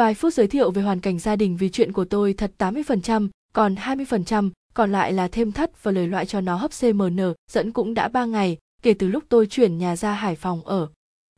Vài phút giới thiệu về hoàn cảnh gia đình vì chuyện của tôi thật 80%, còn 20%, còn lại là thêm thắt và lời loại cho nó hấp CMN, dẫn cũng đã 3 ngày, kể từ lúc tôi chuyển nhà ra Hải Phòng ở.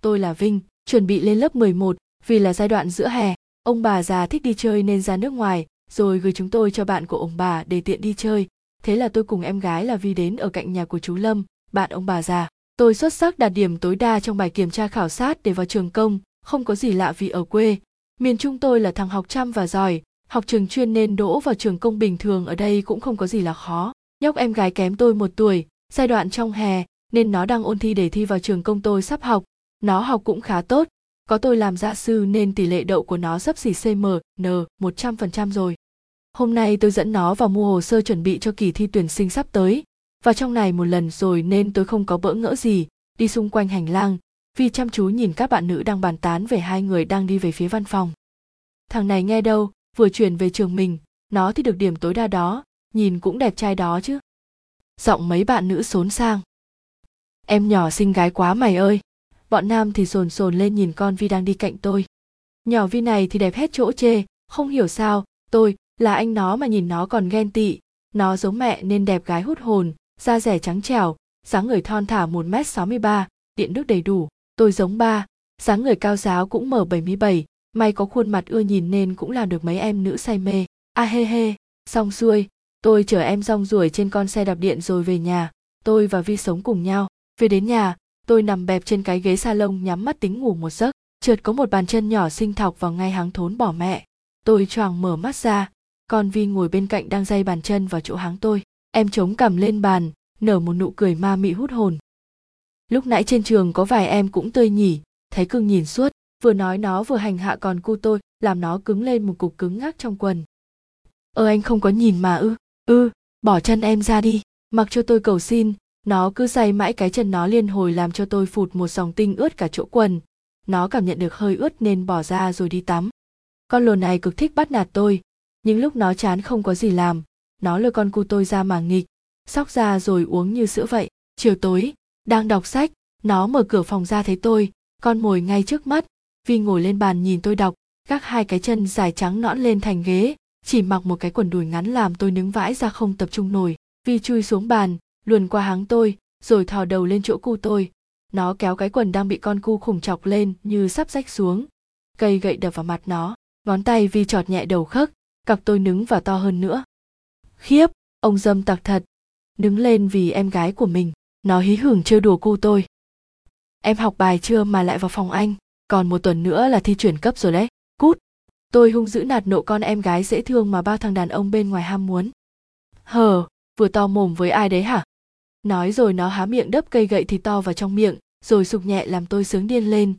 Tôi là Vinh, chuẩn bị lên lớp 11, vì là giai đoạn giữa hè. Ông bà già thích đi chơi nên ra nước ngoài, rồi gửi chúng tôi cho bạn của ông bà để tiện đi chơi. Thế là tôi cùng em gái là Vi đến ở cạnh nhà của chú Lâm, bạn ông bà già. Tôi xuất sắc đạt điểm tối đa trong bài kiểm tra khảo sát để vào trường công, không có gì lạ vì ở quê. Miền Trung tôi là thằng học chăm và giỏi, học trường chuyên nên đỗ vào trường công bình thường ở đây cũng không có gì là khó. Nhóc em gái kém tôi một tuổi, giai đoạn trong hè, nên nó đang ôn thi để thi vào trường công tôi sắp học. Nó học cũng khá tốt, có tôi làm gia sư nên tỷ lệ đậu của nó sắp xỉ CMN 100% rồi. Hôm nay tôi dẫn nó vào mua hồ sơ chuẩn bị cho kỳ thi tuyển sinh sắp tới. Và trong này một lần rồi nên tôi không có bỡ ngỡ gì, đi xung quanh hành lang, Vi chăm chú nhìn các bạn nữ đang bàn tán về hai người đang đi về phía văn phòng. Thằng này nghe đâu, vừa chuyển về trường mình, nó thì được điểm tối đa đó, nhìn cũng đẹp trai đó chứ. Giọng mấy bạn nữ xốn sang. Em nhỏ xinh gái quá mày ơi. Bọn nam thì sồn sồn lên nhìn con Vi đang đi cạnh tôi. Nhỏ Vi này thì đẹp hết chỗ chê, không hiểu sao, tôi, là anh nó mà nhìn nó còn ghen tị. Nó giống mẹ nên đẹp gái hút hồn, da rẻ trắng trẻo, dáng người thon thả 1m63, điện nước đầy đủ. Tôi giống ba, dáng người cao giáo cũng mở 77, may có khuôn mặt ưa nhìn nên cũng làm được mấy em nữ say mê. A à, hê hê, xong xuôi, tôi chở em rong ruổi trên con xe đạp điện rồi về nhà, tôi và Vi sống cùng nhau. Về đến nhà, tôi nằm bẹp trên cái ghế salon nhắm mắt tính ngủ một giấc, chợt có một bàn chân nhỏ xinh thọc vào ngay háng thốn bỏ mẹ. Tôi choàng mở mắt ra, con Vi ngồi bên cạnh đang dây bàn chân vào chỗ háng tôi. Em chống cằm lên bàn, nở một nụ cười ma mị hút hồn. Lúc nãy trên trường có vài em cũng tươi nhỉ, thấy cưng nhìn suốt, vừa nói nó vừa hành hạ còn cu tôi, làm nó cứng lên một cục cứng ngắc trong quần. Ơ anh không có nhìn mà ư, ư, bỏ chân em ra đi, mặc cho tôi cầu xin, nó cứ say mãi cái chân nó liên hồi làm cho tôi phụt một dòng tinh ướt cả chỗ quần. Nó cảm nhận được hơi ướt nên bỏ ra rồi đi tắm. Con lồn này cực thích bắt nạt tôi, những lúc nó chán không có gì làm, nó lôi con cu tôi ra mà nghịch, sóc ra rồi uống như sữa vậy. Chiều tối, đang đọc sách, nó mở cửa phòng ra thấy tôi, con mồi ngay trước mắt, Vi ngồi lên bàn nhìn tôi đọc, gác hai cái chân dài trắng nõn lên thành ghế, chỉ mặc một cái quần đùi ngắn làm tôi nứng vãi ra không tập trung nổi. Vi chui xuống bàn, luồn qua háng tôi, rồi thò đầu lên chỗ cu tôi. Nó kéo cái quần đang bị con cu khủng chọc lên như sắp rách xuống. Cây gậy đập vào mặt nó, ngón tay Vi trọt nhẹ đầu khấc, cặp tôi nứng và to hơn nữa. Khiếp, ông dâm tặc thật. Đứng lên vì em gái của mình, nó hí hửng trêu đùa cu tôi. Em học bài chưa mà lại vào phòng anh, còn một tuần nữa là thi chuyển cấp rồi đấy, cút. Tôi hung dữ nạt nộ con em gái dễ thương mà bao thằng đàn ông bên ngoài ham muốn. Hờ, vừa to mồm với ai đấy hả? Nói rồi nó há miệng đấp cây gậy thì to vào trong miệng, rồi sụp nhẹ làm tôi sướng điên lên.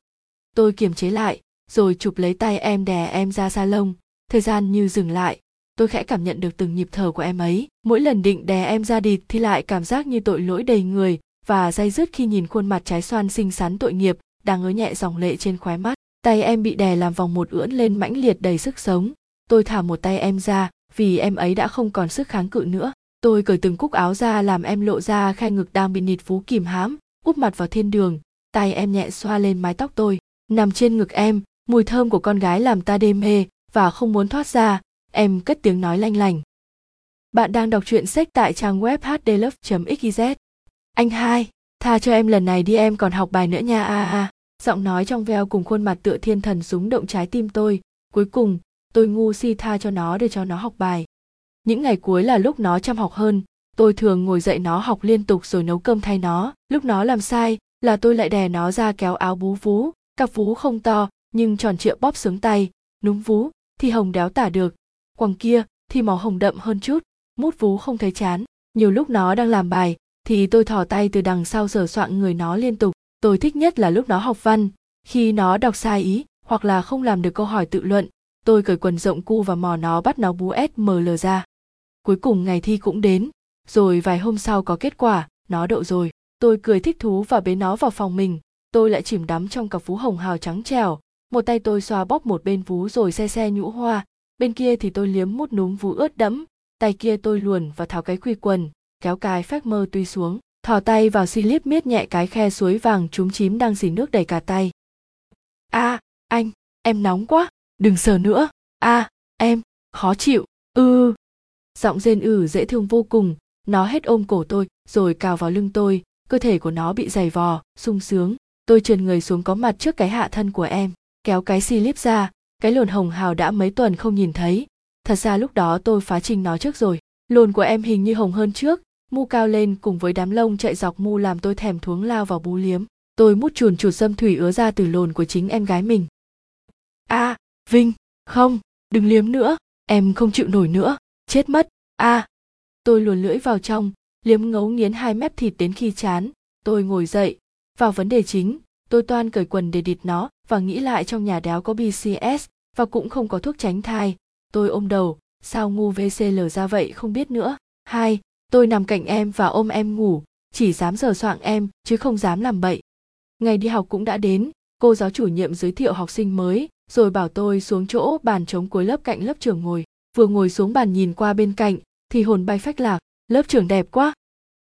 Tôi kiềm chế lại, rồi chụp lấy tay em đè em ra xa lông thời gian như dừng lại. Tôi khẽ cảm nhận được từng nhịp thở của em ấy. Mỗi lần định đè em ra địt thì lại cảm giác như tội lỗi đầy người và day dứt khi nhìn khuôn mặt trái xoan xinh xắn tội nghiệp đang ứa nhẹ dòng lệ trên khóe mắt. Tay em bị đè làm vòng một ưỡn lên mãnh liệt đầy sức sống. Tôi thả một tay em ra vì em ấy đã không còn sức kháng cự nữa tôi cởi từng cúc áo ra làm em lộ ra khe ngực đang bị nịt phú kìm hãm, úp mặt vào thiên đường tay em nhẹ xoa lên mái tóc tôi nằm trên ngực em, mùi thơm của con gái làm ta đê mê và không muốn thoát ra em cất tiếng nói lanh lành bạn đang đọc truyện sách tại trang web hdlove xyz anh hai, tha cho em lần này đi, em còn học bài nữa nha, a a. Giọng nói trong veo cùng khuôn mặt tựa thiên thần súng động trái tim tôi. Cuối cùng, tôi ngu si tha cho nó để cho nó học bài. Những ngày cuối là lúc nó chăm học hơn. Tôi thường ngồi dậy nó học liên tục rồi nấu cơm thay nó. Lúc nó làm sai là tôi lại đè nó ra kéo áo bú vú. Cặp vú không to, nhưng tròn trịa bóp sướng tay. Núm vú, thì hồng đéo tả được quằng kia thì màu hồng đậm hơn chút, mút vú không thấy chán. Nhiều lúc nó đang làm bài, thì tôi thò tay từ đằng sau sửa soạn người nó liên tục. Tôi thích nhất là lúc nó học văn. Khi nó đọc sai ý, hoặc là không làm được câu hỏi tự luận, tôi cởi quần rộng cu và mò nó bắt nó bú sml ra. Cuối cùng ngày thi cũng đến, rồi vài hôm sau có kết quả, nó đậu rồi. Tôi cười thích thú và bế nó vào phòng mình. Tôi lại chìm đắm trong cặp vú hồng hào trắng trẻo. Một tay tôi xoa bóp một bên vú rồi xe xe nhũ hoa bên kia thì tôi liếm mút núm vú ướt đẫm tay kia tôi luồn và tháo cái quy quần kéo cái phép mơ tuy xuống thò tay vào xi líp miết nhẹ cái khe suối vàng trúng chím đang dì nước đầy cả tay. A à, anh em nóng quá đừng sờ nữa. A à, em khó chịu ư. Ừ. giọng rên ử dễ thương vô cùng nó hết ôm cổ tôi rồi cào vào lưng tôi cơ thể của nó bị dày vò sung sướng. Tôi trườn người xuống có mặt trước cái hạ thân của em kéo cái xi líp ra cái lồn hồng hào đã mấy tuần không nhìn thấy. Thật ra lúc đó tôi phá trình nó trước rồi. Lồn của em hình như hồng hơn trước. Mu cao lên cùng với đám lông chạy dọc mu làm tôi thèm thuống lao vào bú liếm. Tôi mút chuồn chuột dâm thủy ứa ra từ lồn của chính em gái mình. A à, vinh không đừng liếm nữa. Em không chịu nổi nữa. Chết mất. A. À. tôi luồn lưỡi vào trong liếm ngấu nghiến hai mép thịt đến khi chán. Tôi ngồi dậy. Vào vấn đề chính tôi toan cởi quần để địt nó và nghĩ lại trong nhà đéo có bcs và cũng không có thuốc tránh thai. Tôi ôm đầu, sao ngu vcl ra vậy không biết nữa. Hai, tôi nằm cạnh em và ôm em ngủ, chỉ dám sờ soạng em, chứ không dám làm bậy. Ngày đi học cũng đã đến, cô giáo chủ nhiệm giới thiệu học sinh mới, rồi bảo tôi xuống chỗ bàn trống cuối lớp cạnh lớp trưởng ngồi. Vừa ngồi xuống bàn nhìn qua bên cạnh, thì hồn bay phách lạc, lớp trưởng đẹp quá.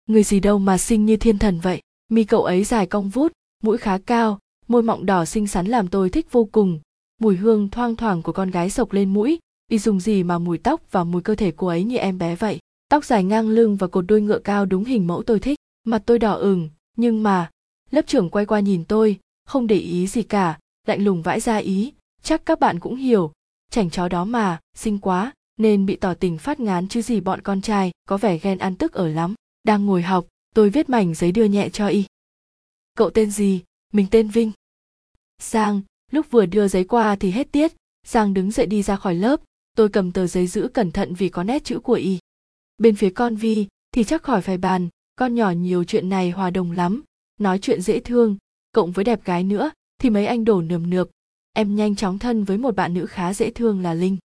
Người gì đâu mà xinh như thiên thần vậy. Mi cậu ấy dài cong vút, mũi khá cao môi mọng đỏ xinh xắn làm tôi thích vô cùng. Mùi hương thoang thoảng của con gái sộc lên mũi. Đi dùng gì mà mùi tóc và mùi cơ thể cô ấy như em bé vậy? Tóc dài ngang lưng và cột đuôi ngựa cao đúng hình mẫu tôi thích. Mặt tôi đỏ ửng. Nhưng mà, lớp trưởng quay qua nhìn tôi, không để ý gì cả, lạnh lùng vãi ra ý. Chắc các bạn cũng hiểu. Chảnh chó đó mà, xinh quá, nên bị tỏ tình phát ngán chứ gì bọn con trai, có vẻ ghen ăn tức ở lắm. Đang ngồi học, tôi viết mảnh giấy đưa nhẹ cho y. Cậu tên gì? Mình tên vinh. Sang, lúc vừa đưa giấy qua thì hết tiết. Sang đứng dậy đi ra khỏi lớp. Tôi cầm tờ giấy giữ cẩn thận vì có nét chữ của y. Bên phía con vi, thì chắc khỏi phải bàn, con nhỏ nhiều chuyện này hòa đồng lắm. Nói chuyện dễ thương, cộng với đẹp gái nữa, thì mấy anh đổ nườm nượp. Em nhanh chóng thân với một bạn nữ khá dễ thương là linh.